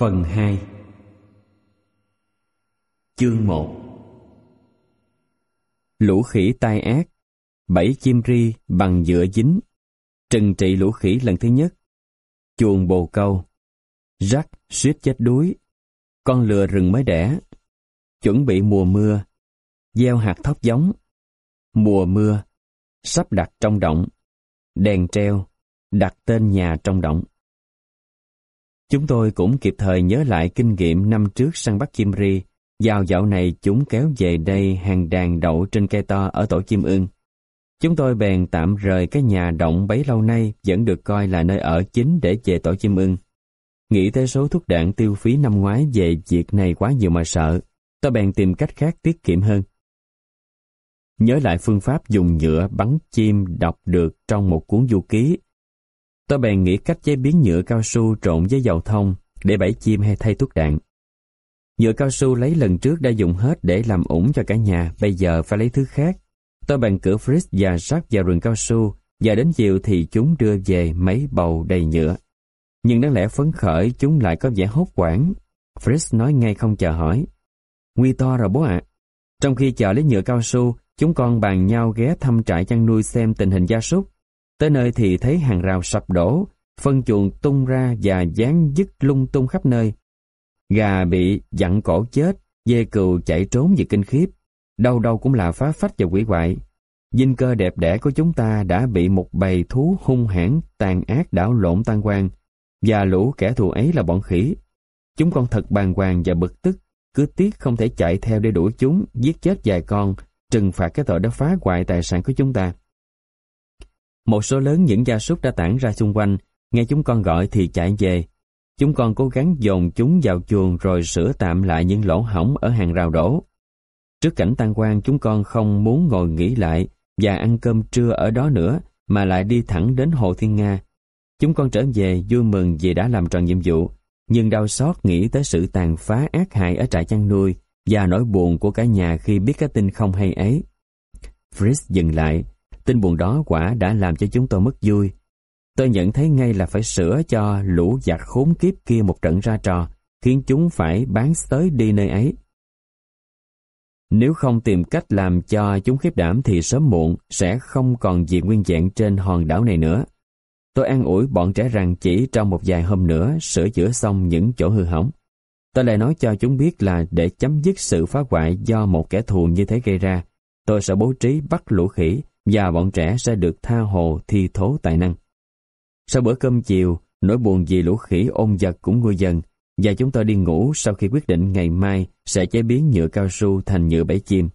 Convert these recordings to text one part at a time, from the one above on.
Phần 2 Chương 1 Lũ khỉ tai ác. Bảy chim ri bằng nhựa dính. Trừng trị lũ khỉ lần thứ nhất. Chuồng bồ câu. Rắc, suýt chết đuối. Con lừa rừng mới đẻ. Chuẩn bị mùa mưa. Gieo hạt thóc giống. Mùa mưa. Sắp đặt trong động. Đèn treo. Đặt tên nhà trong động. Chúng tôi cũng kịp thời nhớ lại kinh nghiệm năm trước săn bắt chim ri. Vào dạo này chúng kéo về đây hàng đàn đậu trên cây to ở tổ chim ưng. Chúng tôi bèn tạm rời cái nhà động bấy lâu nay vẫn được coi là nơi ở chính để về tổ chim ưng. Nghĩ tới số thuốc đạn tiêu phí năm ngoái về việc này quá nhiều mà sợ, tôi bèn tìm cách khác tiết kiệm hơn. Nhớ lại phương pháp dùng nhựa bắn chim đọc được trong một cuốn du ký Tôi bèn nghĩ cách chế biến nhựa cao su trộn với dầu thông để bẫy chim hay thay thuốc đạn. Nhựa cao su lấy lần trước đã dùng hết để làm ủng cho cả nhà, bây giờ phải lấy thứ khác. Tôi bèn cửa Fritz và Jack vào rừng cao su, và đến chiều thì chúng đưa về mấy bầu đầy nhựa. Nhưng đáng lẽ phấn khởi chúng lại có vẻ hốt quảng. Fritz nói ngay không chờ hỏi. Nguy to rồi bố ạ. Trong khi chờ lấy nhựa cao su, chúng con bàn nhau ghé thăm trại chăn nuôi xem tình hình gia súc. Tới nơi thì thấy hàng rào sập đổ, phân chuồng tung ra và dán dứt lung tung khắp nơi. Gà bị dặn cổ chết, dê cừu chạy trốn vì kinh khiếp. Đâu đâu cũng là phá phách và quỷ hoại. Dinh cơ đẹp đẽ của chúng ta đã bị một bầy thú hung hãn, tàn ác đảo lộn tan quan. Và lũ kẻ thù ấy là bọn khỉ. Chúng con thật bàng hoàng và bực tức, cứ tiếc không thể chạy theo để đuổi chúng, giết chết vài con, trừng phạt cái tội đã phá hoại tài sản của chúng ta. Một số lớn những gia súc đã tản ra xung quanh, nghe chúng con gọi thì chạy về. Chúng con cố gắng dồn chúng vào chuồng rồi sửa tạm lại những lỗ hỏng ở hàng rào đổ. Trước cảnh tan quan chúng con không muốn ngồi nghỉ lại và ăn cơm trưa ở đó nữa mà lại đi thẳng đến Hồ Thiên Nga. Chúng con trở về vui mừng vì đã làm tròn nhiệm vụ, nhưng đau xót nghĩ tới sự tàn phá ác hại ở trại chăn nuôi và nỗi buồn của cả nhà khi biết cái tin không hay ấy. Fritz dừng lại, Tin buồn đó quả đã làm cho chúng tôi mất vui. Tôi nhận thấy ngay là phải sửa cho lũ giặc khốn kiếp kia một trận ra trò, khiến chúng phải bán tới đi nơi ấy. Nếu không tìm cách làm cho chúng khiếp đảm thì sớm muộn sẽ không còn gì nguyên dạng trên hòn đảo này nữa. Tôi an ủi bọn trẻ rằng chỉ trong một vài hôm nữa sửa chữa xong những chỗ hư hỏng. Tôi lại nói cho chúng biết là để chấm dứt sự phá hoại do một kẻ thù như thế gây ra, tôi sẽ bố trí bắt lũ khỉ và bọn trẻ sẽ được tha hồ thi thố tài năng. Sau bữa cơm chiều, nỗi buồn vì lũ khỉ ôn giật cũng nguôi dần, và chúng tôi đi ngủ sau khi quyết định ngày mai sẽ chế biến nhựa cao su thành nhựa bẫy chim.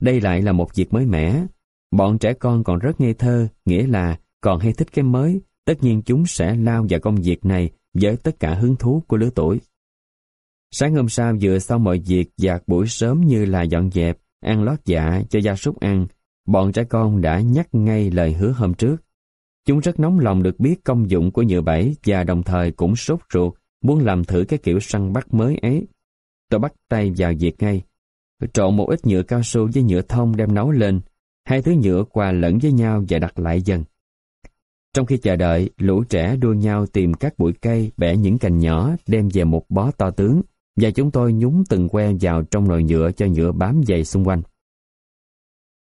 Đây lại là một việc mới mẻ. Bọn trẻ con còn rất ngây thơ, nghĩa là còn hay thích cái mới, tất nhiên chúng sẽ lao vào công việc này với tất cả hứng thú của lứa tuổi. Sáng hôm sau vừa xong mọi việc dạt buổi sớm như là dọn dẹp, ăn lót dạ cho gia súc ăn, bọn trẻ con đã nhắc ngay lời hứa hôm trước. Chúng rất nóng lòng được biết công dụng của nhựa bẫy và đồng thời cũng sốt ruột muốn làm thử cái kiểu săn bắt mới ấy. Tôi bắt tay vào việc ngay. Trộn một ít nhựa cao su với nhựa thông đem nấu lên. Hai thứ nhựa quà lẫn với nhau và đặt lại dần. Trong khi chờ đợi, lũ trẻ đua nhau tìm các bụi cây, bẻ những cành nhỏ, đem về một bó to tướng, và chúng tôi nhúng từng que vào trong nồi nhựa cho nhựa bám dày xung quanh.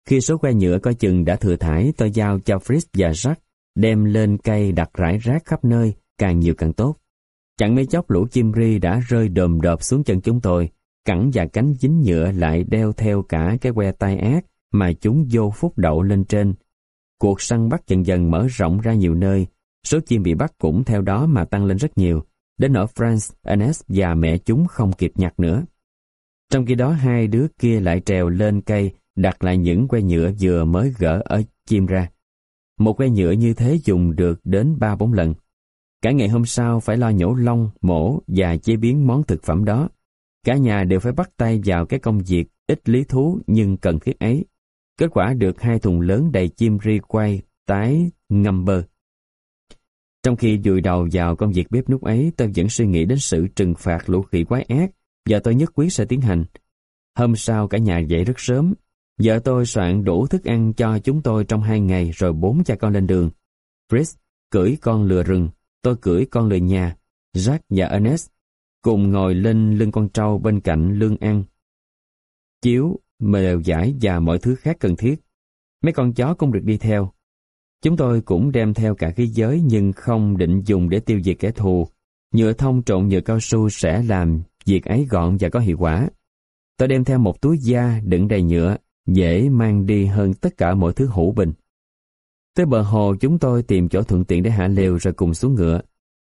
Khi số que nhựa coi chừng đã thừa thải, tôi giao cho Fritz và Jack đem lên cây đặt rải rác khắp nơi, càng nhiều càng tốt. Chẳng mấy chốc lũ chim ri đã rơi đồm đợp xuống chân chúng tôi, cẳng và cánh dính nhựa lại đeo theo cả cái que tai ác mà chúng vô phúc đậu lên trên. Cuộc săn bắt dần dần mở rộng ra nhiều nơi, số chim bị bắt cũng theo đó mà tăng lên rất nhiều, đến ở France, Ernest và mẹ chúng không kịp nhặt nữa. Trong khi đó hai đứa kia lại trèo lên cây đặt lại những que nhựa vừa mới gỡ ở chim ra. Một que nhựa như thế dùng được đến 3-4 lần. Cả ngày hôm sau phải lo nhổ lông, mổ và chế biến món thực phẩm đó. Cả nhà đều phải bắt tay vào cái công việc ít lý thú nhưng cần thiết ấy. Kết quả được hai thùng lớn đầy chim ri quay, tái, ngâm bơ. Trong khi vùi đầu vào công việc bếp nút ấy, tôi vẫn suy nghĩ đến sự trừng phạt lũ khỉ quái ác và tôi nhất quyết sẽ tiến hành. Hôm sau cả nhà dậy rất sớm, Vợ tôi soạn đủ thức ăn cho chúng tôi trong hai ngày rồi bốn cha con lên đường. Chris cưỡi con lừa rừng, tôi cưỡi con lừa nhà, Jack và Ernest. cùng ngồi lên lưng con trâu bên cạnh lương ăn. Chiếu, mèo giải và mọi thứ khác cần thiết. Mấy con chó cũng được đi theo. Chúng tôi cũng đem theo cả khí giới nhưng không định dùng để tiêu diệt kẻ thù. Nhựa thông trộn nhựa cao su sẽ làm việc ấy gọn và có hiệu quả. Tôi đem theo một túi da đựng đầy nhựa, dễ mang đi hơn tất cả mọi thứ hữu bình. Tới bờ hồ chúng tôi tìm chỗ thuận tiện để hạ lều rồi cùng xuống ngựa.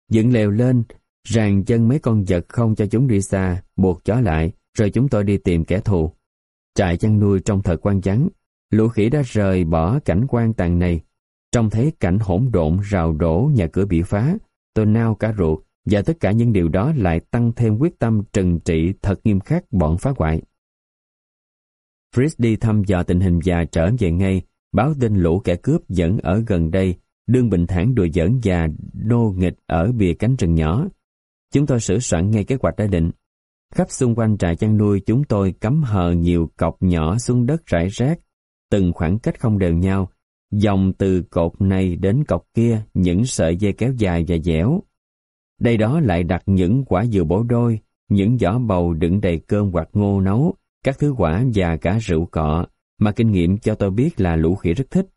Dựng lều lên, ràng chân mấy con vật không cho chúng đi xa, buộc chó lại, rồi chúng tôi đi tìm kẻ thù. Trại chăn nuôi trong thời quan vắng, lũ khỉ đã rời bỏ cảnh quan tàn này. Trông thấy cảnh hỗn độn rào đổ nhà cửa bị phá, tôi nao cả ruột, và tất cả những điều đó lại tăng thêm quyết tâm trừng trị thật nghiêm khắc bọn phá hoại. Fritz đi thăm dò tình hình và trở về ngay, báo tin lũ kẻ cướp vẫn ở gần đây, đương bình thản đùa giỡn và nô nghịch ở bìa cánh rừng nhỏ. Chúng tôi sửa soạn ngay kế hoạch đã định. Khắp xung quanh trại chăn nuôi chúng tôi cắm hờ nhiều cọc nhỏ xuống đất rải rác, từng khoảng cách không đều nhau, dòng từ cột này đến cọc kia những sợi dây kéo dài và dẻo. Đây đó lại đặt những quả dừa bổ đôi, những giỏ bầu đựng đầy cơm hoặc ngô nấu, các thứ quả và cả rượu cọ, mà kinh nghiệm cho tôi biết là lũ khỉ rất thích.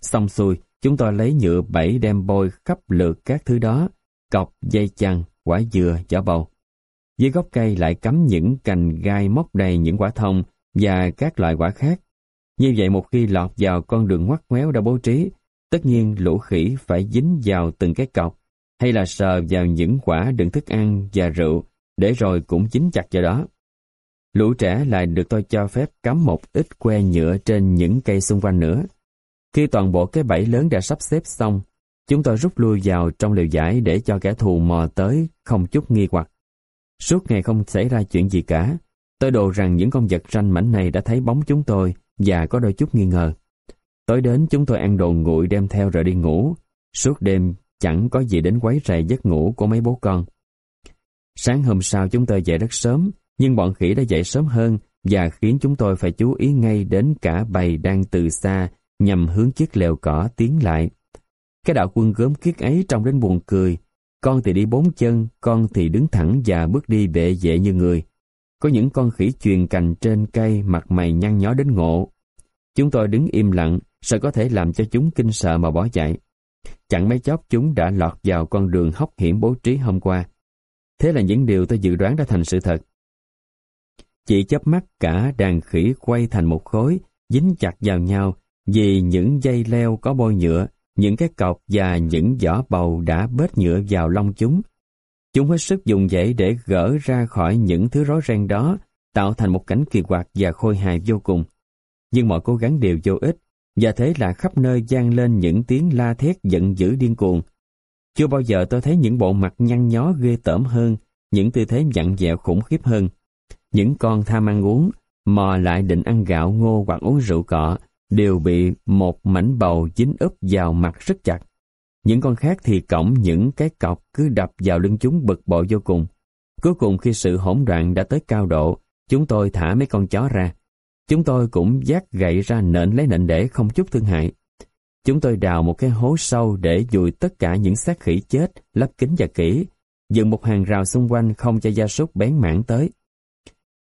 Xong xuôi, chúng tôi lấy nhựa bẫy đem bôi khắp lượt các thứ đó, cọc, dây chằng, quả dừa, vỏ bầu. Dưới gốc cây lại cắm những cành gai móc đầy những quả thông và các loại quả khác. Như vậy một khi lọt vào con đường ngoắt ngoéo đã bố trí, tất nhiên lũ khỉ phải dính vào từng cái cọc, hay là sờ vào những quả đựng thức ăn và rượu, để rồi cũng dính chặt vào đó. Lũ trẻ lại được tôi cho phép cắm một ít que nhựa trên những cây xung quanh nữa. Khi toàn bộ cái bẫy lớn đã sắp xếp xong, chúng tôi rút lui vào trong liều giải để cho kẻ thù mò tới không chút nghi hoặc. Suốt ngày không xảy ra chuyện gì cả, tôi đồ rằng những con vật ranh mảnh này đã thấy bóng chúng tôi và có đôi chút nghi ngờ. Tối đến chúng tôi ăn đồ nguội đem theo rồi đi ngủ. Suốt đêm chẳng có gì đến quấy rầy giấc ngủ của mấy bố con. Sáng hôm sau chúng tôi dậy rất sớm, nhưng bọn khỉ đã dậy sớm hơn và khiến chúng tôi phải chú ý ngay đến cả bầy đang từ xa nhằm hướng chiếc lều cỏ tiến lại. Cái đạo quân gớm kiết ấy trông đến buồn cười. Con thì đi bốn chân, con thì đứng thẳng và bước đi bệ vệ như người. Có những con khỉ chuyền cành trên cây mặt mày nhăn nhó đến ngộ. Chúng tôi đứng im lặng, sợ có thể làm cho chúng kinh sợ mà bỏ chạy. Chẳng mấy chốc chúng đã lọt vào con đường hóc hiểm bố trí hôm qua. Thế là những điều tôi dự đoán đã thành sự thật. Chỉ chớp mắt cả đàn khỉ quay thành một khối, dính chặt vào nhau vì những dây leo có bôi nhựa, những cái cọc và những vỏ bầu đã bết nhựa vào lông chúng. Chúng hết sức dùng dãy để gỡ ra khỏi những thứ rối ren đó, tạo thành một cảnh kỳ quặc và khôi hài vô cùng. Nhưng mọi cố gắng đều vô ích, và thế là khắp nơi gian lên những tiếng la thét giận dữ điên cuồng. Chưa bao giờ tôi thấy những bộ mặt nhăn nhó ghê tởm hơn, những tư thế dặn dẹo khủng khiếp hơn. Những con tham ăn uống, mò lại định ăn gạo ngô hoặc uống rượu cọ, đều bị một mảnh bầu dính úp vào mặt rất chặt. Những con khác thì cổng những cái cọc cứ đập vào lưng chúng bực bội vô cùng. Cuối cùng khi sự hỗn loạn đã tới cao độ, chúng tôi thả mấy con chó ra. Chúng tôi cũng giác gậy ra nện lấy nện để không chút thương hại. Chúng tôi đào một cái hố sâu để dùi tất cả những xác khỉ chết, lấp kính và kỹ, dựng một hàng rào xung quanh không cho gia súc bén mảng tới.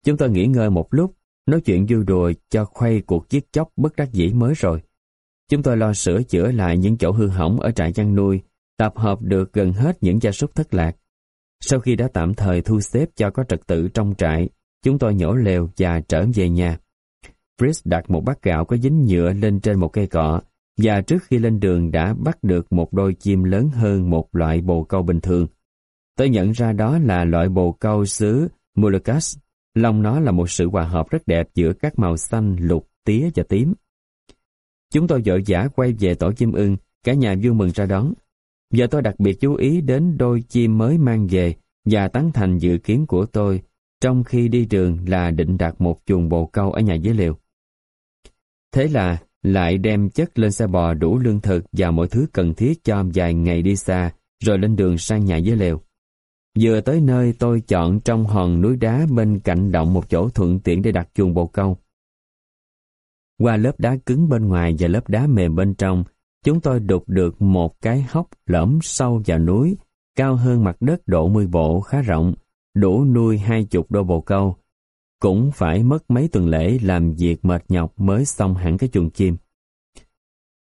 Chúng tôi nghỉ ngơi một lúc, nói chuyện vui đùa cho khuây cuộc giết chóc bất đắc dĩ mới rồi. Chúng tôi lo sửa chữa lại những chỗ hư hỏng ở trại chăn nuôi, tập hợp được gần hết những gia súc thất lạc. Sau khi đã tạm thời thu xếp cho có trật tự trong trại, chúng tôi nhổ lều và trở về nhà. Fritz đặt một bát gạo có dính nhựa lên trên một cây cọ, và trước khi lên đường đã bắt được một đôi chim lớn hơn một loại bồ câu bình thường. Tôi nhận ra đó là loại bồ câu xứ Moluccas. Lòng nó là một sự hòa hợp rất đẹp giữa các màu xanh, lục, tía và tím. Chúng tôi vội vã quay về tổ chim ưng, cả nhà vui mừng ra đón. Giờ tôi đặc biệt chú ý đến đôi chim mới mang về và tán thành dự kiến của tôi trong khi đi đường là định đặt một chuồng bồ câu ở nhà dưới liều. Thế là lại đem chất lên xe bò đủ lương thực và mọi thứ cần thiết cho vài ngày đi xa, rồi lên đường sang nhà dưới lều. Vừa tới nơi tôi chọn trong hòn núi đá bên cạnh động một chỗ thuận tiện để đặt chuồng bồ câu. Qua lớp đá cứng bên ngoài và lớp đá mềm bên trong, chúng tôi đục được một cái hốc lõm sâu vào núi, cao hơn mặt đất độ 10 bộ khá rộng, đủ nuôi hai chục đôi bồ câu, cũng phải mất mấy tuần lễ làm việc mệt nhọc mới xong hẳn cái chuồng chim.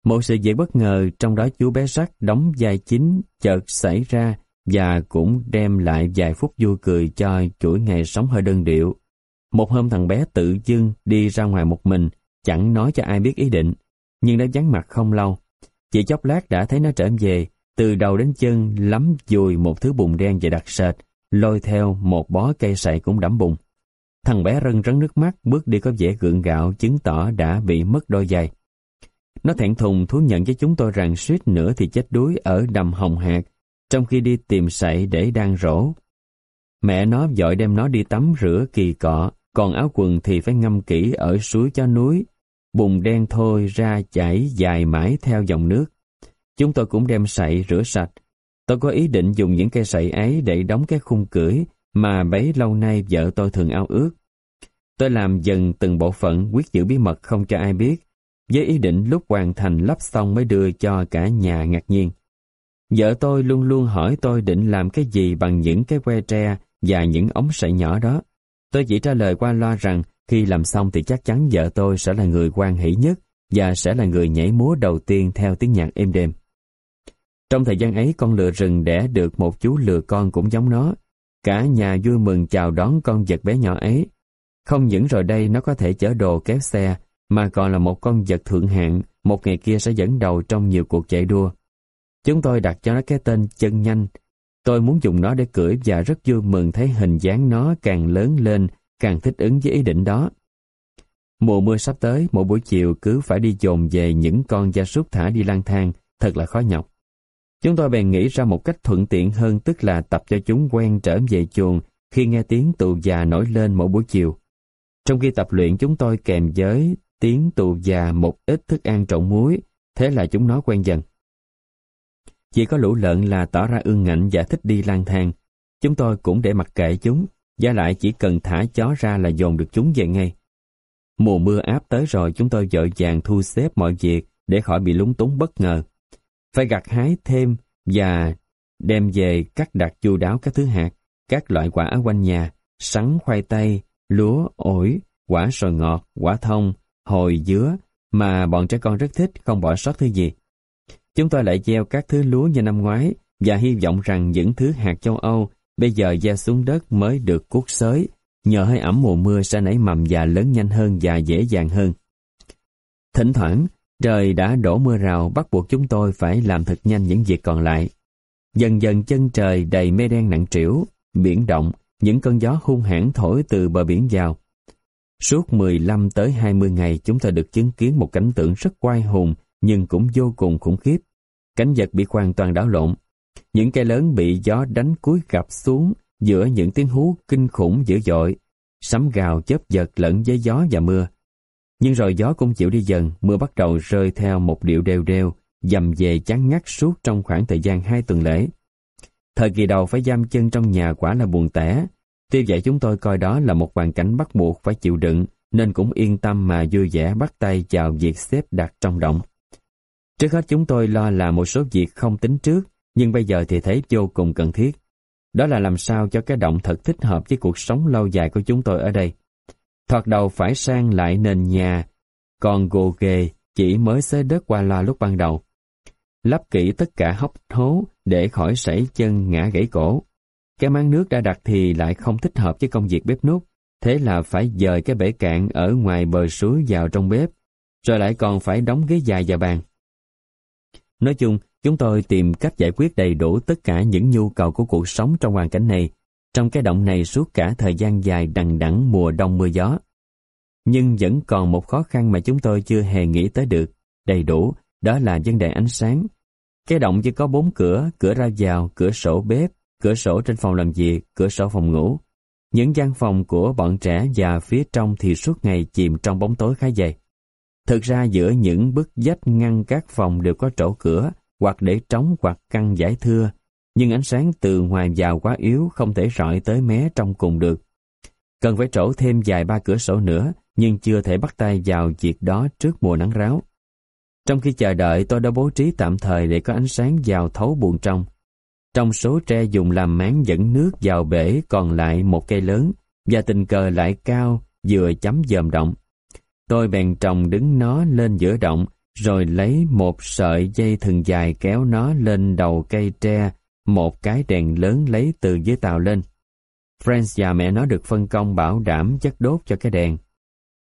Một sự việc bất ngờ trong đó chú bé rắc đóng vai chính chợt xảy ra và cũng đem lại vài phút vui cười cho chuỗi ngày sống hơi đơn điệu. Một hôm thằng bé tự dưng đi ra ngoài một mình, chẳng nói cho ai biết ý định, nhưng đã vắng mặt không lâu. Chỉ chốc lát đã thấy nó trở về, từ đầu đến chân lắm dùi một thứ bùn đen và đặc sệt, lôi theo một bó cây sậy cũng đẫm bùn. Thằng bé rưng rấn nước mắt bước đi có vẻ gượng gạo chứng tỏ đã bị mất đôi giày. Nó thẹn thùng thú nhận với chúng tôi rằng suýt nữa thì chết đuối ở đầm hồng hạt trong khi đi tìm sậy để đang rổ. Mẹ nó dội đem nó đi tắm rửa kỳ cọ, còn áo quần thì phải ngâm kỹ ở suối cho núi. Bùn đen thôi ra chảy dài mãi theo dòng nước. Chúng tôi cũng đem sậy rửa sạch. Tôi có ý định dùng những cây sậy ấy để đóng cái khung cưỡi mà bấy lâu nay vợ tôi thường ao ước. Tôi làm dần từng bộ phận quyết giữ bí mật không cho ai biết, với ý định lúc hoàn thành lắp xong mới đưa cho cả nhà ngạc nhiên. Vợ tôi luôn luôn hỏi tôi định làm cái gì bằng những cái que tre và những ống sợi nhỏ đó. Tôi chỉ trả lời qua loa rằng khi làm xong thì chắc chắn vợ tôi sẽ là người quan hỷ nhất và sẽ là người nhảy múa đầu tiên theo tiếng nhạc êm đềm. Trong thời gian ấy con lừa rừng đẻ được một chú lừa con cũng giống nó. Cả nhà vui mừng chào đón con vật bé nhỏ ấy. Không những rồi đây nó có thể chở đồ kéo xe, mà còn là một con vật thượng hạng, một ngày kia sẽ dẫn đầu trong nhiều cuộc chạy đua. Chúng tôi đặt cho nó cái tên chân nhanh. Tôi muốn dùng nó để cưỡi và rất vui mừng thấy hình dáng nó càng lớn lên, càng thích ứng với ý định đó. Mùa mưa sắp tới, mỗi buổi chiều cứ phải đi dồn về những con gia súc thả đi lang thang, thật là khó nhọc. Chúng tôi bèn nghĩ ra một cách thuận tiện hơn tức là tập cho chúng quen trở về chuồng khi nghe tiếng tù già nổi lên mỗi buổi chiều. Trong khi tập luyện chúng tôi kèm với tiếng tù già một ít thức ăn trộn muối, thế là chúng nó quen dần. Chỉ có lũ lợn là tỏ ra ương ngạnh và thích đi lang thang. Chúng tôi cũng để mặc kệ chúng, và lại chỉ cần thả chó ra là dồn được chúng về ngay. Mùa mưa áp tới rồi chúng tôi dội vàng thu xếp mọi việc để khỏi bị lúng túng bất ngờ. Phải gặt hái thêm và đem về cắt đặt chu đáo các thứ hạt, các loại quả ở quanh nhà, sắn khoai tây, lúa, ổi, quả sồi ngọt, quả thông, hồi dứa mà bọn trẻ con rất thích không bỏ sót thứ gì. Chúng tôi lại gieo các thứ lúa như năm ngoái và hy vọng rằng những thứ hạt châu Âu bây giờ gieo xuống đất mới được cuốc xới, nhờ hơi ẩm mùa mưa sẽ nảy mầm và lớn nhanh hơn và dễ dàng hơn. Thỉnh thoảng, trời đã đổ mưa rào bắt buộc chúng tôi phải làm thật nhanh những việc còn lại. Dần dần chân trời đầy mây đen nặng trĩu, biển động, những cơn gió hung hãn thổi từ bờ biển vào. Suốt 15 tới 20 ngày chúng ta được chứng kiến một cảnh tượng rất quai hùng nhưng cũng vô cùng khủng khiếp. Cảnh vật bị hoàn toàn đảo lộn. Những cây lớn bị gió đánh cúi gập xuống giữa những tiếng hú kinh khủng dữ dội, sấm gào chớp giật lẫn với gió và mưa. Nhưng rồi gió cũng chịu đi dần, mưa bắt đầu rơi theo một điệu đều đều, dầm về chán ngắt suốt trong khoảng thời gian hai tuần lễ. Thời kỳ đầu phải giam chân trong nhà quả là buồn tẻ, tuy vậy chúng tôi coi đó là một hoàn cảnh bắt buộc phải chịu đựng, nên cũng yên tâm mà vui vẻ bắt tay vào việc xếp đặt trong động. Trước hết chúng tôi lo là một số việc không tính trước, nhưng bây giờ thì thấy vô cùng cần thiết. Đó là làm sao cho cái động thật thích hợp với cuộc sống lâu dài của chúng tôi ở đây. Thoạt đầu phải sang lại nền nhà, còn gồ ghề chỉ mới xới đất qua loa lúc ban đầu. Lắp kỹ tất cả hốc hố để khỏi sảy chân ngã gãy cổ. Cái máng nước đã đặt thì lại không thích hợp với công việc bếp nút, thế là phải dời cái bể cạn ở ngoài bờ suối vào trong bếp, rồi lại còn phải đóng ghế dài và bàn. Nói chung, chúng tôi tìm cách giải quyết đầy đủ tất cả những nhu cầu của cuộc sống trong hoàn cảnh này, trong cái động này suốt cả thời gian dài đằng đẵng mùa đông mưa gió. Nhưng vẫn còn một khó khăn mà chúng tôi chưa hề nghĩ tới được, đầy đủ, đó là vấn đề ánh sáng. Cái động chỉ có bốn cửa, cửa ra vào, cửa sổ bếp, cửa sổ trên phòng làm việc, cửa sổ phòng ngủ. Những gian phòng của bọn trẻ và phía trong thì suốt ngày chìm trong bóng tối khá dày. Thực ra giữa những bức vách ngăn các phòng đều có chỗ cửa, hoặc để trống hoặc căng giải thưa, nhưng ánh sáng từ ngoài vào quá yếu không thể rọi tới mé trong cùng được. Cần phải trổ thêm vài ba cửa sổ nữa, nhưng chưa thể bắt tay vào việc đó trước mùa nắng ráo. Trong khi chờ đợi tôi đã bố trí tạm thời để có ánh sáng vào thấu buồng trong. Trong số tre dùng làm máng dẫn nước vào bể còn lại một cây lớn, và tình cờ lại cao, vừa chấm dòm động. Tôi bèn trồng đứng nó lên giữa động, rồi lấy một sợi dây thừng dài kéo nó lên đầu cây tre, một cái đèn lớn lấy từ dưới tàu lên. Friends và mẹ nó được phân công bảo đảm chất đốt cho cái đèn.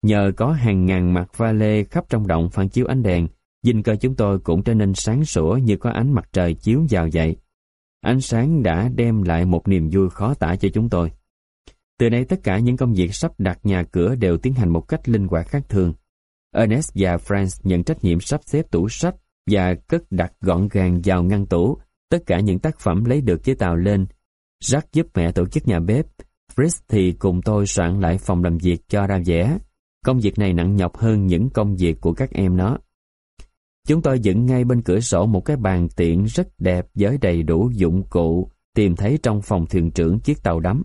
Nhờ có hàng ngàn mặt va lê khắp trong động phản chiếu ánh đèn, dinh cơ chúng tôi cũng trở nên sáng sủa như có ánh mặt trời chiếu vào vậy. Ánh sáng đã đem lại một niềm vui khó tả cho chúng tôi. Từ nay tất cả những công việc sắp đặt nhà cửa đều tiến hành một cách linh hoạt khác thường. Ernest và Franz nhận trách nhiệm sắp xếp tủ sách và cất đặt gọn gàng vào ngăn tủ tất cả những tác phẩm lấy được chế tạo lên. Jack giúp mẹ tổ chức nhà bếp, Fritz thì cùng tôi soạn lại phòng làm việc cho ra vẽ. Công việc này nặng nhọc hơn những công việc của các em nó. Chúng tôi dựng ngay bên cửa sổ một cái bàn tiện rất đẹp với đầy đủ dụng cụ tìm thấy trong phòng thuyền trưởng chiếc tàu đắm.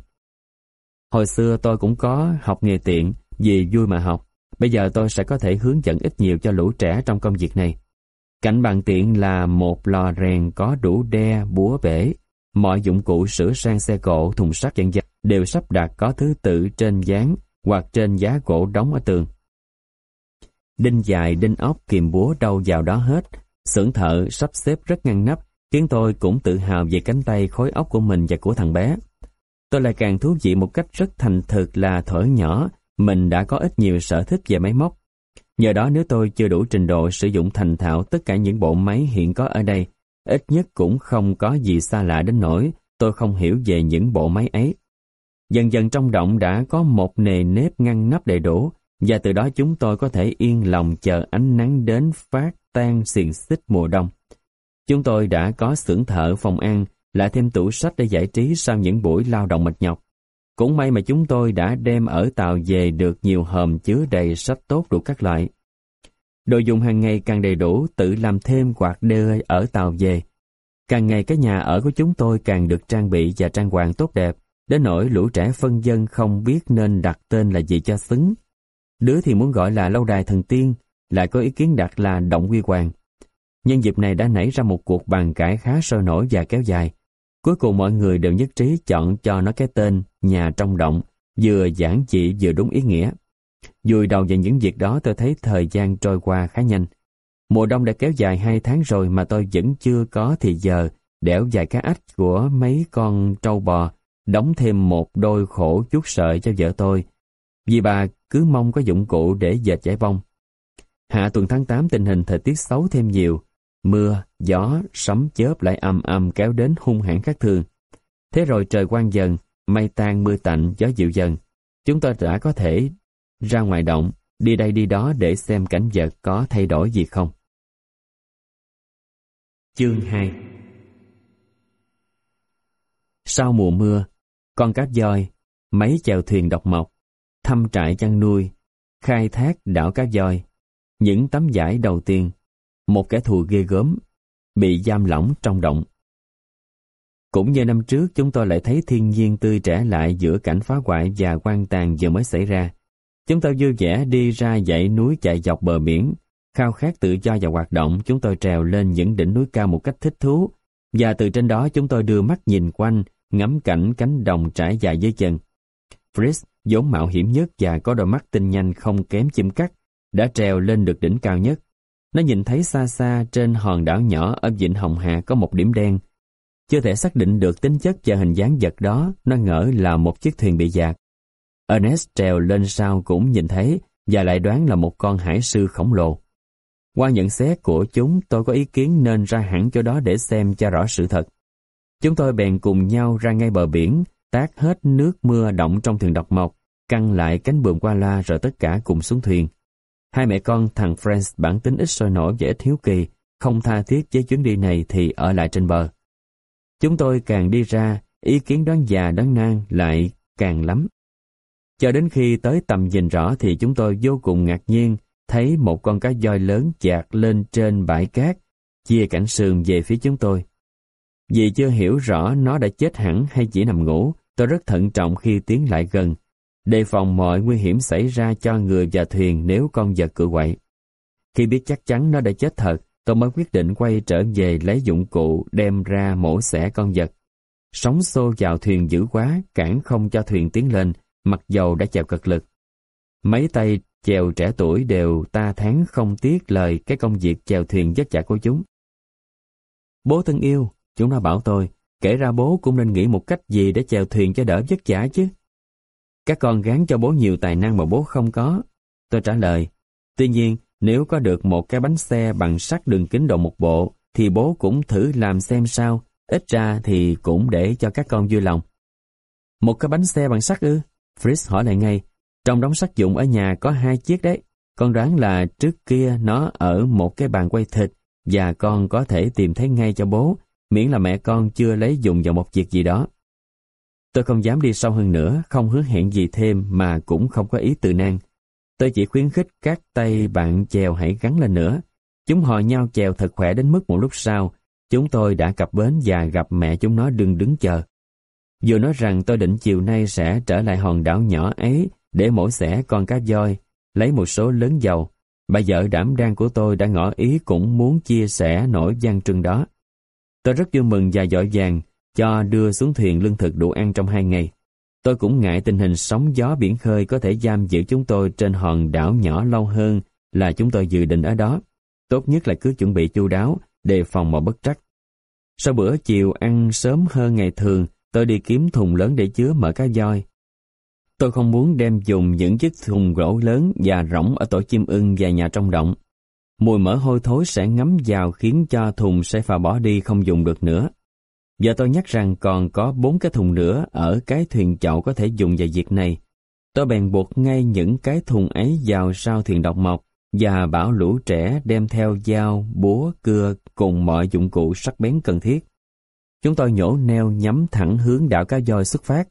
Hồi xưa tôi cũng có học nghề tiện vì vui mà học. Bây giờ tôi sẽ có thể hướng dẫn ít nhiều cho lũ trẻ trong công việc này. Cạnh bàn tiện là một lò rèn có đủ đe, búa bể. Mọi dụng cụ sửa sang xe cộ, thùng sắt dặn dắt đều sắp đặt có thứ tự trên dáng hoặc trên giá gỗ đóng ở tường. Đinh dài, đinh ốc, kìm búa đâu vào đó hết. Xưởng thợ sắp xếp rất ngăn nắp, khiến tôi cũng tự hào về cánh tay khối ốc của mình và của thằng bé. Tôi lại càng thú vị một cách rất thành thực là thở nhỏ, mình đã có ít nhiều sở thích về máy móc. Nhờ đó nếu tôi chưa đủ trình độ sử dụng thành thạo tất cả những bộ máy hiện có ở đây, ít nhất cũng không có gì xa lạ đến nỗi tôi không hiểu về những bộ máy ấy. Dần dần trong động đã có một nề nếp ngăn nắp đầy đủ, và từ đó chúng tôi có thể yên lòng chờ ánh nắng đến phát tan xiềng xích mùa đông. Chúng tôi đã có xưởng thợ phòng ăn, lại thêm tủ sách để giải trí sau những buổi lao động mệt nhọc. Cũng may mà chúng tôi đã đem ở tàu về được nhiều hòm chứa đầy sách tốt đủ các loại. Đồ dùng hàng ngày càng đầy đủ, tự làm thêm quạt đê ở tàu về. Càng ngày cái nhà ở của chúng tôi càng được trang bị và trang hoàng tốt đẹp, đến nỗi lũ trẻ phân dân không biết nên đặt tên là gì cho xứng. Đứa thì muốn gọi là lâu đài thần tiên, lại có ý kiến đặt là động quy hoàng. Nhân dịp này đã nảy ra một cuộc bàn cãi khá sôi nổi và kéo dài. Cuối cùng mọi người đều nhất trí chọn cho nó cái tên nhà trong động, vừa giản dị vừa đúng ý nghĩa. Dùi đầu vào những việc đó tôi thấy thời gian trôi qua khá nhanh. Mùa đông đã kéo dài hai tháng rồi mà tôi vẫn chưa có thì giờ đẻo dài cá ách của mấy con trâu bò, đóng thêm một đôi khổ chút sợi cho vợ tôi. Vì bà cứ mong có dụng cụ để dệt giải bông. Hạ tuần tháng 8 tình hình thời tiết xấu thêm nhiều, mưa, gió, sấm chớp lại âm âm kéo đến hung hãn khác thường. Thế rồi trời quang dần, mây tan mưa tạnh, gió dịu dần. Chúng tôi đã có thể ra ngoài động, đi đây đi đó để xem cảnh vật có thay đổi gì không. Chương 2 Sau mùa mưa, con cá voi, mấy chèo thuyền độc mộc, thăm trại chăn nuôi, khai thác đảo cá voi, những tấm giải đầu tiên, một kẻ thù ghê gớm, bị giam lỏng trong động. Cũng như năm trước chúng tôi lại thấy thiên nhiên tươi trẻ lại giữa cảnh phá hoại và quan tàn vừa mới xảy ra. Chúng tôi vui vẻ đi ra dãy núi chạy dọc bờ biển, khao khát tự do và hoạt động chúng tôi trèo lên những đỉnh núi cao một cách thích thú và từ trên đó chúng tôi đưa mắt nhìn quanh, ngắm cảnh cánh đồng trải dài dưới chân. Fritz, vốn mạo hiểm nhất và có đôi mắt tinh nhanh không kém chim cắt, đã trèo lên được đỉnh cao nhất. Nó nhìn thấy xa xa trên hòn đảo nhỏ ở vịnh Hồng Hà có một điểm đen. Chưa thể xác định được tính chất và hình dáng vật đó, nó ngỡ là một chiếc thuyền bị dạt. Ernest trèo lên sau cũng nhìn thấy và lại đoán là một con hải sư khổng lồ. Qua nhận xét của chúng, tôi có ý kiến nên ra hẳn chỗ đó để xem cho rõ sự thật. Chúng tôi bèn cùng nhau ra ngay bờ biển, tát hết nước mưa động trong thuyền độc mộc, căng lại cánh buồm qua la rồi tất cả cùng xuống thuyền. Hai mẹ con thằng Franz bản tính ít sôi nổi và ít hiếu kỳ, không tha thiết với chuyến đi này thì ở lại trên bờ. Chúng tôi càng đi ra, ý kiến đoán già đoán nan lại càng lắm. Cho đến khi tới tầm nhìn rõ thì chúng tôi vô cùng ngạc nhiên thấy một con cá voi lớn chạc lên trên bãi cát, chia cảnh sườn về phía chúng tôi. Vì chưa hiểu rõ nó đã chết hẳn hay chỉ nằm ngủ, tôi rất thận trọng khi tiến lại gần, đề phòng mọi nguy hiểm xảy ra cho người và thuyền nếu con vật cự quậy. Khi biết chắc chắn nó đã chết thật, tôi mới quyết định quay trở về lấy dụng cụ đem ra mổ xẻ con vật. Sóng xô vào thuyền dữ quá, cản không cho thuyền tiến lên, mặc dầu đã chèo cực lực. Mấy tay chèo trẻ tuổi đều ta tháng không tiếc lời cái công việc chèo thuyền vất vả của chúng. Bố thân yêu, chúng nó bảo tôi, kể ra bố cũng nên nghĩ một cách gì để chèo thuyền cho đỡ vất vả chứ. Các con gán cho bố nhiều tài năng mà bố không có. Tôi trả lời, tuy nhiên nếu có được một cái bánh xe bằng sắt đường kính độ một bộ thì bố cũng thử làm xem sao, ít ra thì cũng để cho các con vui lòng. Một cái bánh xe bằng sắt ư? Fritz hỏi lại ngay, trong đống sắt dụng ở nhà có hai chiếc đấy. Con đoán là trước kia nó ở một cái bàn quay thịt và con có thể tìm thấy ngay cho bố, miễn là mẹ con chưa lấy dùng vào một việc gì đó. Tôi không dám đi sâu hơn nữa, không hứa hẹn gì thêm mà cũng không có ý tự nan. Tôi chỉ khuyến khích các tay bạn chèo hãy gắn lên nữa. Chúng họ nhau chèo thật khỏe đến mức một lúc sau, chúng tôi đã cập bến và gặp mẹ chúng nó đừng đứng chờ. Vừa nói rằng tôi định chiều nay sẽ trở lại hòn đảo nhỏ ấy để mổ xẻ con cá voi, lấy một số lớn dầu. Bà vợ đảm đang của tôi đã ngỏ ý cũng muốn chia sẻ nỗi gian trưng đó. Tôi rất vui mừng và dội vàng cho đưa xuống thuyền lương thực đủ ăn trong hai ngày. Tôi cũng ngại tình hình sóng gió biển khơi có thể giam giữ chúng tôi trên hòn đảo nhỏ lâu hơn là chúng tôi dự định ở đó. Tốt nhất là cứ chuẩn bị chu đáo, đề phòng mọi bất trắc. Sau bữa chiều ăn sớm hơn ngày thường, tôi đi kiếm thùng lớn để chứa mỡ cá voi. Tôi không muốn đem dùng những chiếc thùng gỗ lớn và rỗng ở tổ chim ưng và nhà trong động. Mùi mỡ hôi thối sẽ ngấm vào khiến cho thùng sẽ phà bỏ đi không dùng được nữa. Giờ tôi nhắc rằng còn có bốn cái thùng nữa ở cái thuyền chậu có thể dùng vào việc này. Tôi bèn buộc ngay những cái thùng ấy vào sau thuyền độc mộc và bảo lũ trẻ đem theo dao, búa, cưa cùng mọi dụng cụ sắc bén cần thiết. Chúng tôi nhổ neo nhắm thẳng hướng đảo cá voi xuất phát.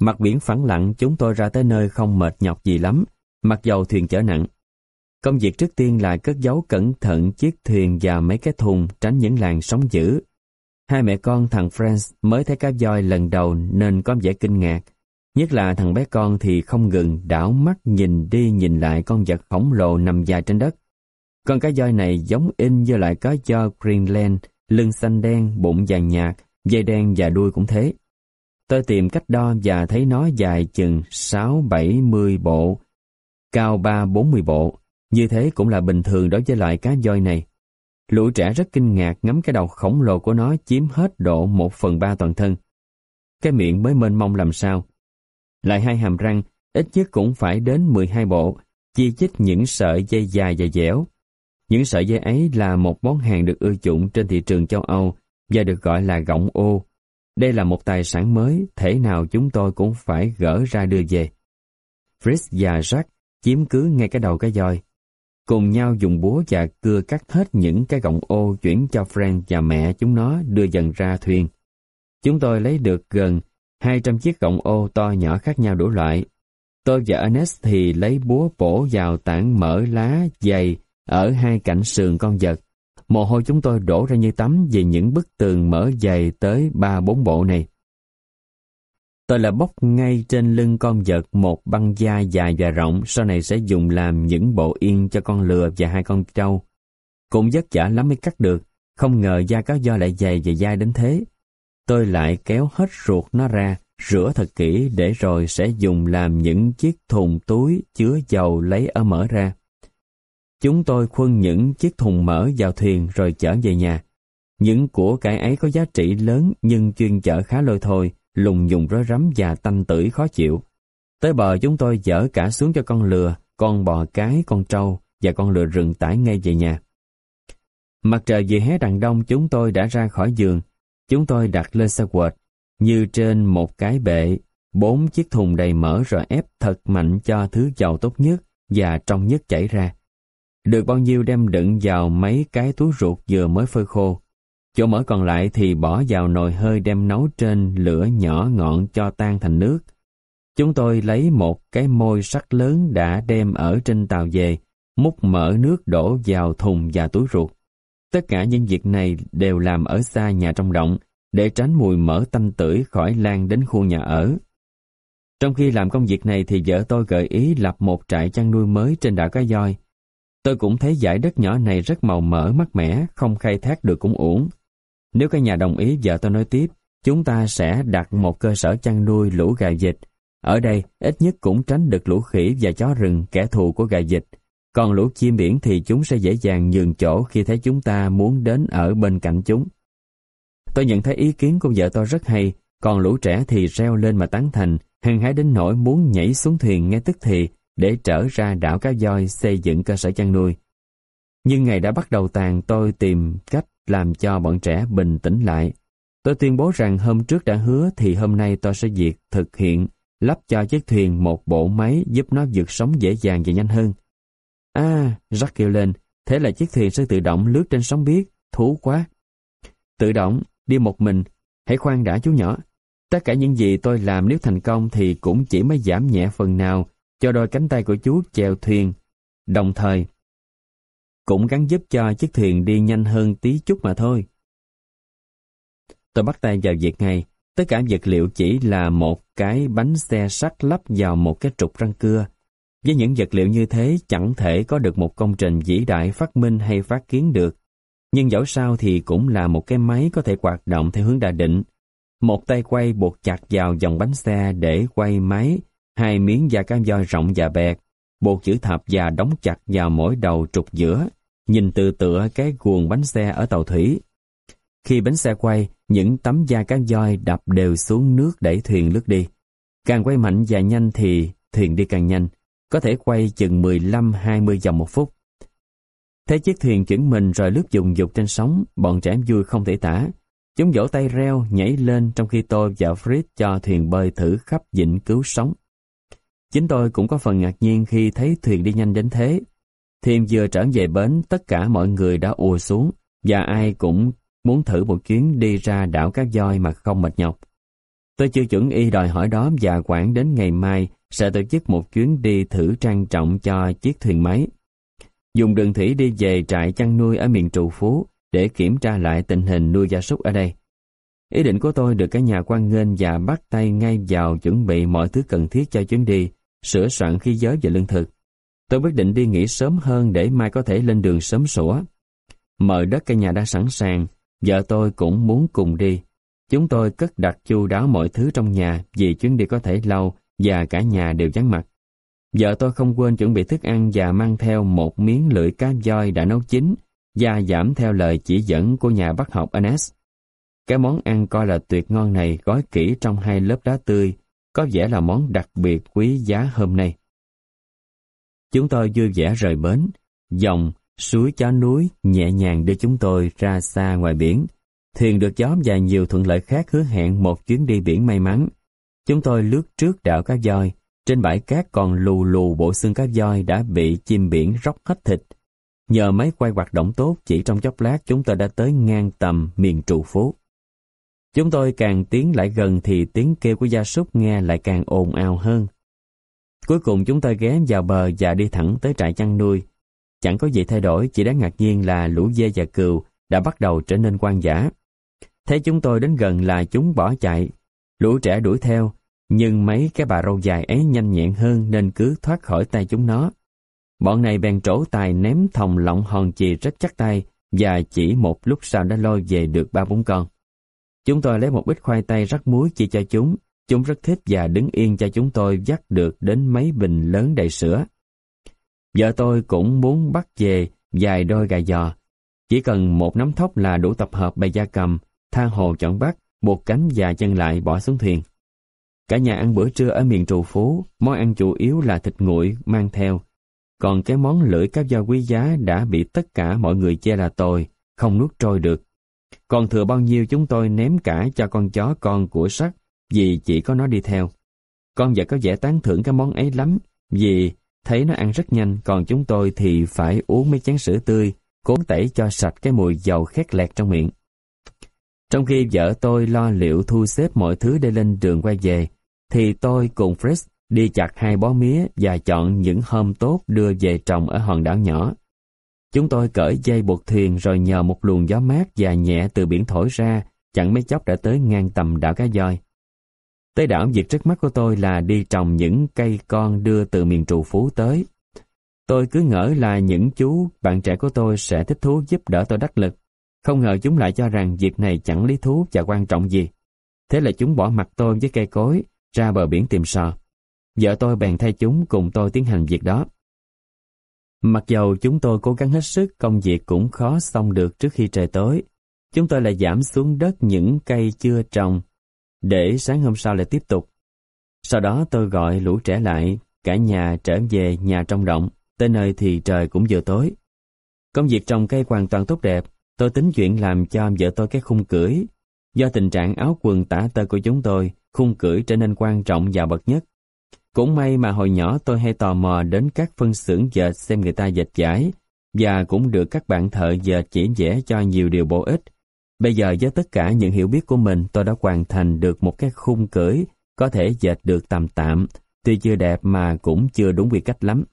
Mặt biển phẳng lặng chúng tôi ra tới nơi không mệt nhọc gì lắm, mặc dầu thuyền chở nặng. Công việc trước tiên là cất giấu cẩn thận chiếc thuyền và mấy cái thùng tránh những làn sóng dữ. Hai mẹ con thằng Franz mới thấy cá voi lần đầu nên có vẻ kinh ngạc. Nhất là thằng bé con thì không ngừng đảo mắt nhìn đi nhìn lại con vật khổng lồ nằm dài trên đất. Con cá voi này giống in với lại cá voi Greenland, lưng xanh đen, bụng vàng nhạt, dây đen và đuôi cũng thế. Tôi tìm cách đo và thấy nó dài chừng 6-70 bộ, cao 3-40 bộ. Như thế cũng là bình thường đối với loại cá voi này. Lũ trẻ rất kinh ngạc ngắm cái đầu khổng lồ của nó chiếm hết độ một phần ba toàn thân. Cái miệng mới mênh mông làm sao. Lại hai hàm răng, ít nhất cũng phải đến 12 bộ, chi chít những sợi dây dài và dẻo. Những sợi dây ấy là một món hàng được ưa chuộng trên thị trường châu Âu và được gọi là gọng ô. Đây là một tài sản mới, thể nào chúng tôi cũng phải gỡ ra đưa về. Fritz và Jack chiếm cứ ngay cái đầu cái voi cùng nhau dùng búa và cưa cắt hết những cái gọng ô chuyển cho Frank và mẹ chúng nó đưa dần ra thuyền. Chúng tôi lấy được gần 200 chiếc gọng ô to nhỏ khác nhau đủ loại. Tôi và Ernest thì lấy búa bổ vào tảng mỡ lá dày ở hai cạnh sườn con vật. Mồ hôi chúng tôi đổ ra như tắm về những bức tường mỡ dày tới ba bốn bộ này. Tôi là bóc ngay trên lưng con vật một băng da dài và rộng, sau này sẽ dùng làm những bộ yên cho con lừa và hai con trâu. Cũng vất vả lắm mới cắt được, không ngờ da cá do lại dày và dai đến thế. Tôi lại kéo hết ruột nó ra, rửa thật kỹ để rồi sẽ dùng làm những chiếc thùng túi chứa dầu lấy ở mỡ ra. Chúng tôi khuân những chiếc thùng mỡ vào thuyền rồi chở về nhà. Những của cải ấy có giá trị lớn nhưng chuyên chở khá lôi thôi, lùng nhùng rối rắm và tanh tưởi khó chịu. Tới bờ chúng tôi dỡ cả xuống cho con lừa, con bò cái, con trâu và con lừa rừng tải ngay về nhà. Mặt trời về hé đằng đông chúng tôi đã ra khỏi giường. Chúng tôi đặt lên xe quệt, như trên một cái bệ, bốn chiếc thùng đầy mỡ rồi ép thật mạnh cho thứ dầu tốt nhất và trong nhất chảy ra. Được bao nhiêu đem đựng vào mấy cái túi ruột vừa mới phơi khô. Chỗ mỡ còn lại thì bỏ vào nồi hơi đem nấu trên lửa nhỏ ngọn cho tan thành nước. Chúng tôi lấy một cái môi sắt lớn đã đem ở trên tàu về, múc mỡ nước đổ vào thùng và túi ruột. Tất cả những việc này đều làm ở xa nhà trong động, để tránh mùi mỡ tanh tưởi khỏi lan đến khu nhà ở. Trong khi làm công việc này thì vợ tôi gợi ý lập một trại chăn nuôi mới trên đảo Cá Voi. Tôi cũng thấy giải đất nhỏ này rất màu mỡ, mát mẻ, không khai thác được cũng uổng. Nếu các nhà đồng ý, vợ tôi nói tiếp, chúng ta sẽ đặt một cơ sở chăn nuôi lũ gà dịch Ở đây, ít nhất cũng tránh được lũ khỉ và chó rừng, kẻ thù của gà dịch Còn lũ chim biển thì chúng sẽ dễ dàng nhường chỗ khi thấy chúng ta muốn đến ở bên cạnh chúng. Tôi nhận thấy ý kiến của vợ tôi rất hay, còn lũ trẻ thì reo lên mà tán thành, hăng hái đến nỗi muốn nhảy xuống thuyền ngay tức thì để trở ra đảo cá voi xây dựng cơ sở chăn nuôi. Nhưng ngày đã bắt đầu tàn tôi tìm cách làm cho bọn trẻ bình tĩnh lại. Tôi tuyên bố rằng hôm trước đã hứa thì hôm nay tôi sẽ việc thực hiện lắp cho chiếc thuyền một bộ máy giúp nó vượt sóng dễ dàng và nhanh hơn. À, Jack kêu lên, thế là chiếc thuyền sẽ tự động lướt trên sóng biếc, thú quá. Tự động, đi một mình, hãy khoan đã chú nhỏ. Tất cả những gì tôi làm nếu thành công thì cũng chỉ mới giảm nhẹ phần nào cho đôi cánh tay của chú chèo thuyền, đồng thời cũng gắn giúp cho chiếc thuyền đi nhanh hơn tí chút mà thôi. Tôi bắt tay vào việc ngay, tất cả vật liệu chỉ là một cái bánh xe sắt lắp vào một cái trục răng cưa. Với những vật liệu như thế chẳng thể có được một công trình vĩ đại phát minh hay phát kiến được. Nhưng dẫu sao thì cũng là một cái máy có thể hoạt động theo hướng đã định. Một tay quay buộc chặt vào dòng bánh xe để quay máy, hai miếng da cam voi rộng và bẹt, buộc chữ thập và đóng chặt vào mỗi đầu trục giữa, nhìn từ tựa cái guồng bánh xe ở tàu thủy. Khi bánh xe quay, những tấm da cá voi đập đều xuống nước đẩy thuyền lướt đi. Càng quay mạnh và nhanh thì thuyền đi càng nhanh, có thể quay chừng 15-20 vòng một phút. Thấy chiếc thuyền chuyển mình rồi lướt dùng dục trên sóng, bọn trẻ vui không thể tả. Chúng vỗ tay reo, nhảy lên trong khi tôi và Fritz cho thuyền bơi thử khắp dịnh cứu sống. Chính tôi cũng có phần ngạc nhiên khi thấy thuyền đi nhanh đến thế. Thuyền vừa trở về bến, tất cả mọi người đã ùa xuống, và ai cũng muốn thử một chuyến đi ra đảo cát Voi mà không mệt nhọc. Tôi chưa chuẩn y đòi hỏi đó và quản đến ngày mai sẽ tổ chức một chuyến đi thử trang trọng cho chiếc thuyền máy. Dùng đường thủy đi về trại chăn nuôi ở miền Trù Phú để kiểm tra lại tình hình nuôi gia súc ở đây. Ý định của tôi được cả nhà quan nghênh và bắt tay ngay vào chuẩn bị mọi thứ cần thiết cho chuyến đi, sửa soạn khí giới và lương thực. Tôi quyết định đi nghỉ sớm hơn để mai có thể lên đường sớm sủa. Mời đất cây nhà đã sẵn sàng, vợ tôi cũng muốn cùng đi. Chúng tôi cất đặt chu đáo mọi thứ trong nhà vì chuyến đi có thể lâu và cả nhà đều vắng mặt. Vợ tôi không quên chuẩn bị thức ăn và mang theo một miếng lưỡi cá voi đã nấu chín và giảm theo lời chỉ dẫn của nhà bác học Anes. Cái món ăn coi là tuyệt ngon này gói kỹ trong hai lớp đá tươi, có vẻ là món đặc biệt quý giá hôm nay. Chúng tôi vui vẻ rời bến, dòng, suối chó núi nhẹ nhàng đưa chúng tôi ra xa ngoài biển. Thuyền được gió và nhiều thuận lợi khác hứa hẹn một chuyến đi biển may mắn. Chúng tôi lướt trước đảo cá voi, trên bãi cát còn lù lù bộ xương cá voi đã bị chim biển róc hết thịt. Nhờ máy quay hoạt động tốt, chỉ trong chốc lát chúng tôi đã tới ngang tầm miền trù phố. Chúng tôi càng tiến lại gần thì tiếng kêu của gia súc nghe lại càng ồn ào hơn. Cuối cùng chúng tôi ghé vào bờ và đi thẳng tới trại chăn nuôi. Chẳng có gì thay đổi, chỉ đáng ngạc nhiên là lũ dê và cừu đã bắt đầu trở nên quan giả. Thấy chúng tôi đến gần là chúng bỏ chạy. Lũ trẻ đuổi theo, nhưng mấy cái bà râu dài ấy nhanh nhẹn hơn nên cứ thoát khỏi tay chúng nó. Bọn này bèn trổ tài ném thòng lọng hòn chì rất chắc tay và chỉ một lúc sau đã lôi về được ba bốn con. Chúng tôi lấy một ít khoai tây rắc muối chia cho chúng. Chúng rất thích và đứng yên cho chúng tôi dắt được đến mấy bình lớn đầy sữa. Vợ tôi cũng muốn bắt về vài đôi gà giò. Chỉ cần một nắm thóc là đủ tập hợp bầy gia cầm, tha hồ chọn bắt, buộc cánh và chân lại bỏ xuống thuyền. Cả nhà ăn bữa trưa ở miền trù phú, món ăn chủ yếu là thịt nguội mang theo. Còn cái món lưỡi cá da quý giá đã bị tất cả mọi người che là tồi, không nuốt trôi được. Còn thừa bao nhiêu chúng tôi ném cả cho con chó con của sắt vì chỉ có nó đi theo. Con vợ có vẻ tán thưởng cái món ấy lắm vì thấy nó ăn rất nhanh còn chúng tôi thì phải uống mấy chén sữa tươi cố tẩy cho sạch cái mùi dầu khét lẹt trong miệng. Trong khi vợ tôi lo liệu thu xếp mọi thứ để lên đường quay về, thì tôi cùng Fritz đi chặt hai bó mía và chọn những hôm tốt đưa về trồng ở hòn đảo nhỏ. Chúng tôi cởi dây buộc thuyền rồi nhờ một luồng gió mát và nhẹ từ biển thổi ra, chẳng mấy chốc đã tới ngang tầm đảo Cá Voi. Tới đảo việc trước mắt của tôi là đi trồng những cây con đưa từ miền trù phú tới. Tôi cứ ngỡ là những chú bạn trẻ của tôi sẽ thích thú giúp đỡ tôi đắc lực. Không ngờ chúng lại cho rằng việc này chẳng lý thú và quan trọng gì. Thế là chúng bỏ mặt tôi với cây cối, ra bờ biển tìm sò. Vợ tôi bèn thay chúng cùng tôi tiến hành việc đó. Mặc dầu chúng tôi cố gắng hết sức, công việc cũng khó xong được trước khi trời tối. Chúng tôi lại giảm xuống đất những cây chưa trồng, để sáng hôm sau lại tiếp tục. Sau đó tôi gọi lũ trẻ lại, cả nhà trở về nhà trong động, tới nơi thì trời cũng vừa tối. Công việc trồng cây hoàn toàn tốt đẹp, tôi tính chuyện làm cho vợ tôi cái khung cưỡi. Do tình trạng áo quần tả tơi của chúng tôi, khung cưỡi trở nên quan trọng và bậc nhất. Cũng may mà hồi nhỏ tôi hay tò mò đến các phân xưởng dệt xem người ta dệt giải, và cũng được các bạn thợ dệt chỉ vẽ cho nhiều điều bổ ích. Bây giờ với tất cả những hiểu biết của mình tôi đã hoàn thành được một cái khung cưỡi có thể dệt được tạm tạm, tuy chưa đẹp mà cũng chưa đúng quy cách lắm.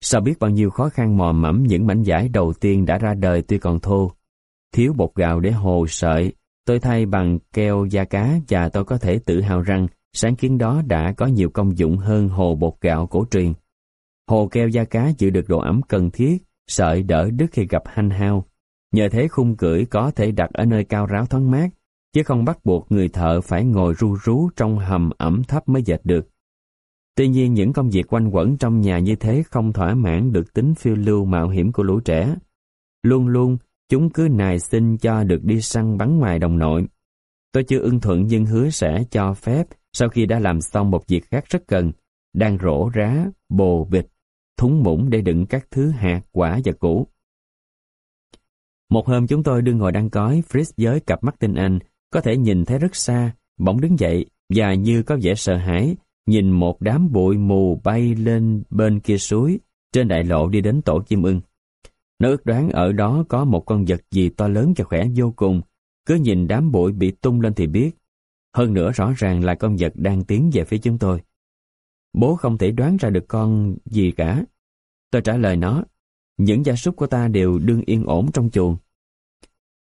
Sao biết bao nhiêu khó khăn mò mẫm những mảnh giải đầu tiên đã ra đời tuy còn thô. Thiếu bột gạo để hồ sợi, tôi thay bằng keo da cá và tôi có thể tự hào rằng sáng kiến đó đã có nhiều công dụng hơn hồ bột gạo cổ truyền. Hồ keo da cá giữ được độ ẩm cần thiết, sợi đỡ đứt khi gặp hanh hao. Nhờ thế khung cửi có thể đặt ở nơi cao ráo thoáng mát, chứ không bắt buộc người thợ phải ngồi ru rú trong hầm ẩm thấp mới dệt được. Tuy nhiên những công việc quanh quẩn trong nhà như thế không thỏa mãn được tính phiêu lưu mạo hiểm của lũ trẻ. Luôn luôn, chúng cứ nài xin cho được đi săn bắn ngoài đồng nội. Tôi chưa ưng thuận nhưng hứa sẽ cho phép sau khi đã làm xong một việc khác rất cần, đang rổ rá, bồ bịch, thúng mũng để đựng các thứ hạt, quả và củ. Một hôm chúng tôi đương ngồi đăng cói, Fritz với cặp mắt tinh anh, có thể nhìn thấy rất xa, bỗng đứng dậy, và như có vẻ sợ hãi, nhìn một đám bụi mù bay lên bên kia suối, trên đại lộ đi đến tổ chim ưng. Nó ước đoán ở đó có một con vật gì to lớn và khỏe vô cùng, cứ nhìn đám bụi bị tung lên thì biết. Hơn nữa rõ ràng là con vật đang tiến về phía chúng tôi. Bố không thể đoán ra được con gì cả. Tôi trả lời nó, những gia súc của ta đều đương yên ổn trong chuồng.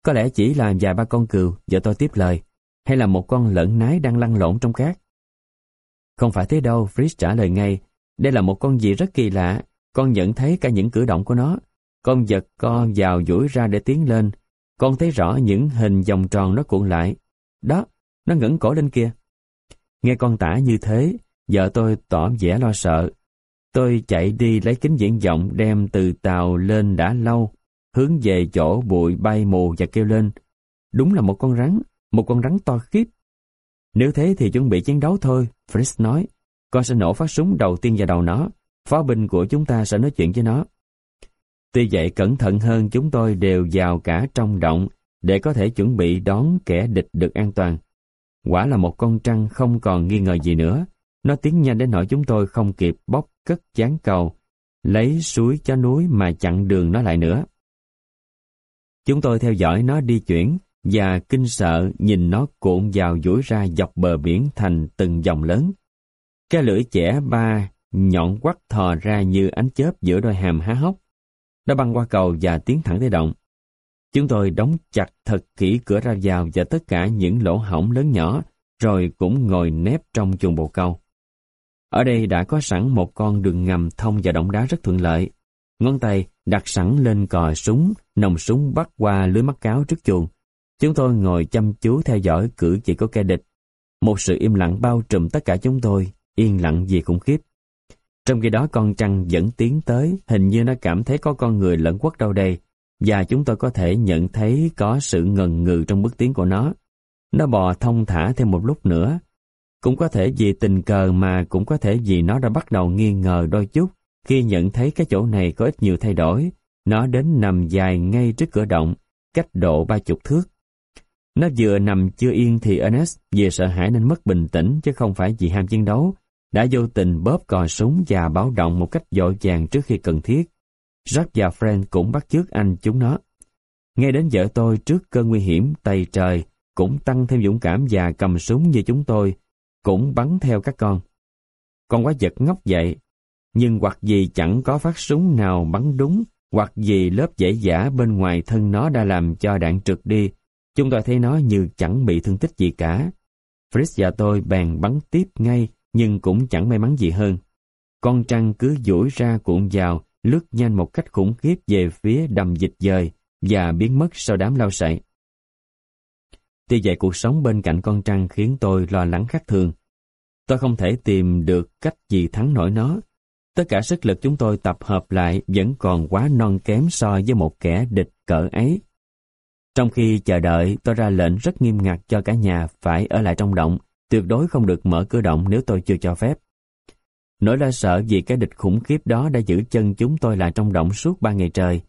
Có lẽ chỉ là vài ba con cừu, vợ tôi tiếp lời, hay là một con lợn nái đang lăn lộn trong cát. Không phải thế đâu, Fritz trả lời ngay. Đây là một con gì rất kỳ lạ. Con nhận thấy cả những cử động của nó. Con giật co vào duỗi ra để tiến lên. Con thấy rõ những hình vòng tròn nó cuộn lại. Đó, nó ngẩng cổ lên kia. Nghe con tả như thế, vợ tôi tỏ vẻ lo sợ. Tôi chạy đi lấy kính viễn vọng đem từ tàu lên đã lâu, hướng về chỗ bụi bay mù và kêu lên. Đúng là một con rắn, một con rắn to khiếp. Nếu thế thì chuẩn bị chiến đấu thôi, Fritz nói. Con sẽ nổ phát súng đầu tiên vào đầu nó. Pháo binh của chúng ta sẽ nói chuyện với nó. Tuy vậy cẩn thận hơn chúng tôi đều vào cả trong động để có thể chuẩn bị đón kẻ địch được an toàn. Quả là một con trăng không còn nghi ngờ gì nữa. Nó tiến nhanh đến nỗi chúng tôi không kịp bóp cất chán cầu, lấy suối cho núi mà chặn đường nó lại nữa. Chúng tôi theo dõi nó đi chuyển và kinh sợ nhìn nó cuộn vào duỗi ra dọc bờ biển thành từng dòng lớn. Cái lưỡi chẻ ba nhọn quắt thò ra như ánh chớp giữa đôi hàm há hốc. Nó băng qua cầu và tiến thẳng tới động. Chúng tôi đóng chặt thật kỹ cửa ra vào và tất cả những lỗ hổng lớn nhỏ, rồi cũng ngồi nép trong chuồng bồ câu. Ở đây đã có sẵn một con đường ngầm thông vào động đá rất thuận lợi. Ngón tay đặt sẵn lên cò súng, nòng súng bắt qua lưới mắt cáo trước chuồng. Chúng tôi ngồi chăm chú theo dõi cử chỉ của kẻ địch. Một sự im lặng bao trùm tất cả chúng tôi, yên lặng vì khủng khiếp. Trong khi đó con trăng vẫn tiến tới, hình như nó cảm thấy có con người lẫn quất đâu đây, và chúng tôi có thể nhận thấy có sự ngần ngừ trong bước tiến của nó. Nó bò thông thả thêm một lúc nữa. Cũng có thể vì tình cờ mà cũng có thể vì nó đã bắt đầu nghi ngờ đôi chút khi nhận thấy cái chỗ này có ít nhiều thay đổi. Nó đến nằm dài ngay trước cửa động, cách độ ba chục thước. Nó vừa nằm chưa yên thì Ernest vì sợ hãi nên mất bình tĩnh chứ không phải vì ham chiến đấu, đã vô tình bóp cò súng và báo động một cách dội vàng trước khi cần thiết. Jack và Frank cũng bắt chước anh chúng nó. Ngay đến vợ tôi trước cơn nguy hiểm tay trời cũng tăng thêm dũng cảm và cầm súng như chúng tôi, cũng bắn theo các con. Con quá giật ngốc dậy, nhưng hoặc gì chẳng có phát súng nào bắn đúng, hoặc gì lớp dễ giả bên ngoài thân nó đã làm cho đạn trượt đi, chúng tôi thấy nó như chẳng bị thương tích gì cả. Fritz và tôi bèn bắn tiếp ngay, nhưng cũng chẳng may mắn gì hơn. con trăng cứ duỗi ra cuộn vào, lướt nhanh một cách khủng khiếp về phía đầm dịch dời và biến mất sau đám lao sậy. Tuy vậy cuộc sống bên cạnh con trăng khiến tôi lo lắng khác thường. Tôi không thể tìm được cách gì thắng nổi nó. Tất cả sức lực chúng tôi tập hợp lại vẫn còn quá non kém so với một kẻ địch cỡ ấy. Trong khi chờ đợi, tôi ra lệnh rất nghiêm ngặt cho cả nhà phải ở lại trong động, tuyệt đối không được mở cửa động nếu tôi chưa cho phép. Nỗi lo sợ vì cái địch khủng khiếp đó đã giữ chân chúng tôi lại trong động suốt ba ngày trời.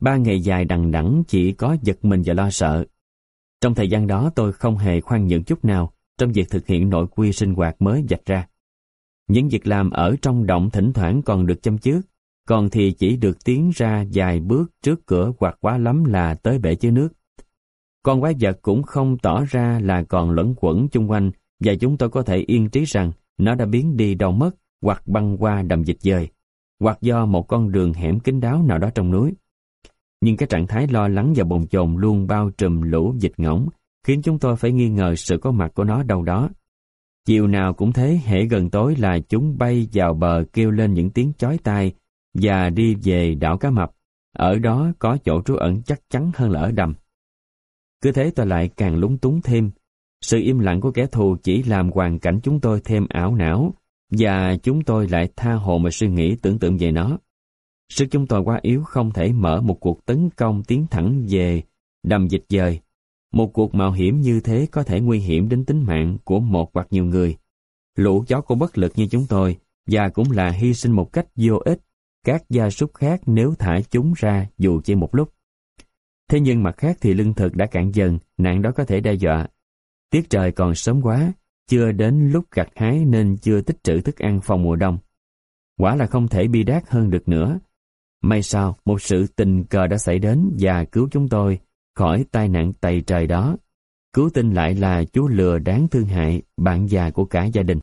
Ba ngày dài đằng đẵng chỉ có giật mình và lo sợ. Trong thời gian đó tôi không hề khoan nhượng chút nào trong việc thực hiện nội quy sinh hoạt mới dạch ra. Những việc làm ở trong động thỉnh thoảng còn được chăm trước, còn thì chỉ được tiến ra vài bước trước cửa hoặc quá lắm là tới bể chứa nước. Con quái vật cũng không tỏ ra là còn lẫn quẩn chung quanh và chúng tôi có thể yên trí rằng nó đã biến đi đâu mất hoặc băng qua đầm dịch dời, hoặc do một con đường hẻm kín đáo nào đó trong núi. Nhưng cái trạng thái lo lắng và bồn chồn luôn bao trùm lũ dịch ngỗng, khiến chúng tôi phải nghi ngờ sự có mặt của nó đâu đó. Chiều nào cũng thế, hễ gần tối là chúng bay vào bờ kêu lên những tiếng chói tai và đi về đảo cá mập. Ở đó có chỗ trú ẩn chắc chắn hơn là ở đầm. Cứ thế tôi lại càng lúng túng thêm. Sự im lặng của kẻ thù chỉ làm hoàn cảnh chúng tôi thêm ảo não, và chúng tôi lại tha hồ mà suy nghĩ tưởng tượng về nó. Sức chúng tôi quá yếu không thể mở một cuộc tấn công tiến thẳng về đầm dịch dời. Một cuộc mạo hiểm như thế có thể nguy hiểm đến tính mạng của một hoặc nhiều người. Lũ chó của bất lực như chúng tôi và cũng là hy sinh một cách vô ích các gia súc khác nếu thả chúng ra dù chỉ một lúc. Thế nhưng mặt khác thì lương thực đã cạn dần, nạn đó có thể đe dọa. Tiết trời còn sớm quá, chưa đến lúc gặt hái nên chưa tích trữ thức ăn phòng mùa đông. Quả là không thể bi đát hơn được nữa. May sao, một sự tình cờ đã xảy đến và cứu chúng tôi khỏi tai nạn tày trời đó. Cứu tinh lại là chú lừa đáng thương hại, bạn già của cả gia đình.